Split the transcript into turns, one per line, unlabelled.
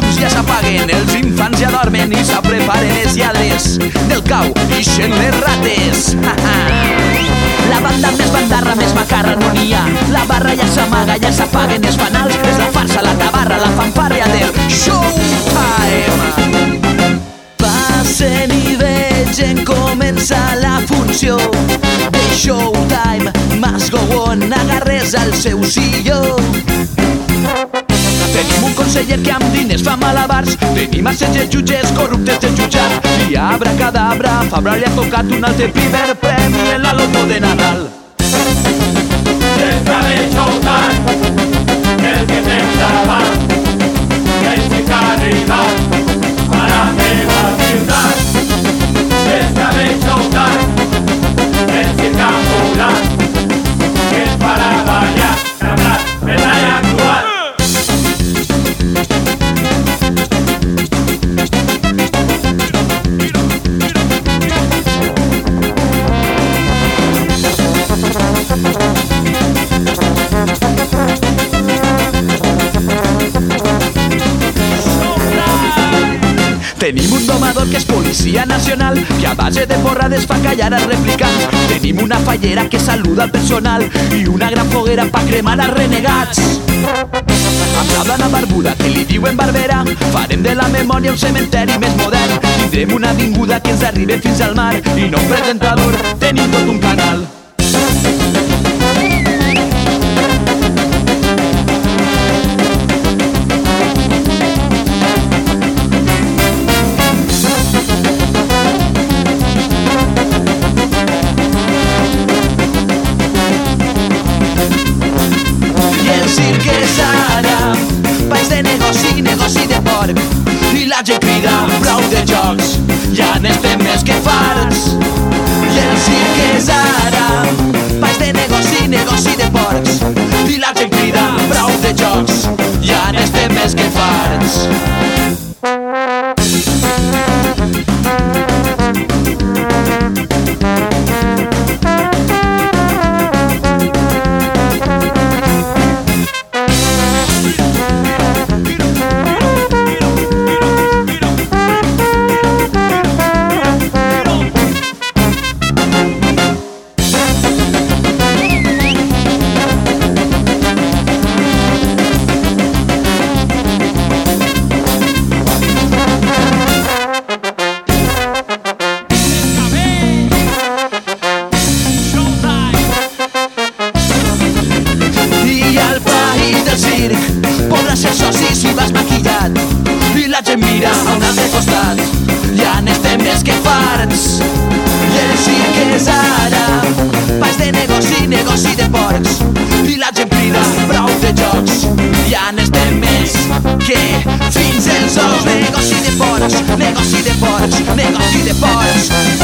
llums ja s'apaguen, els infants ja dormen i se preparen les lladres del cau i xen les rates. Ah, ah. La banda més bandarra, més macarra no n'hi ha. La barra ja s'amaga, ja s'apaguen els fanals. És la farsa, la tabarra, la fanfària del show time. Passen i vegen comença la funció de showtime. Mas go on, agarres al seu silló. Conseller que amb diners fa malabars. Tenim a setze jutges corruptes del jutjat I abracadabra, Fabra li ha tocat un altre primer premi en la loto de Nadal. Esta de Showtime, Tenim un domador que és policia nacional que a base de borrades fa callar als replicants. Tenim una fallera que saluda al personal i una gran foguera pa cremar als renegats. Amb la blana barbuda que li diuen Barbera Farem de la memòria un cementeri més modern. Tindrem una avinguda que ens arribi fins al mar I no un presentador, tenim tot un canal que més que farts? El circ és ara. País de negoci, negoci de porcs. I la gent crida prou de jocs. Ja n'estem més que fins els ous. Negoci de porcs, negoci de porcs, negoci de porcs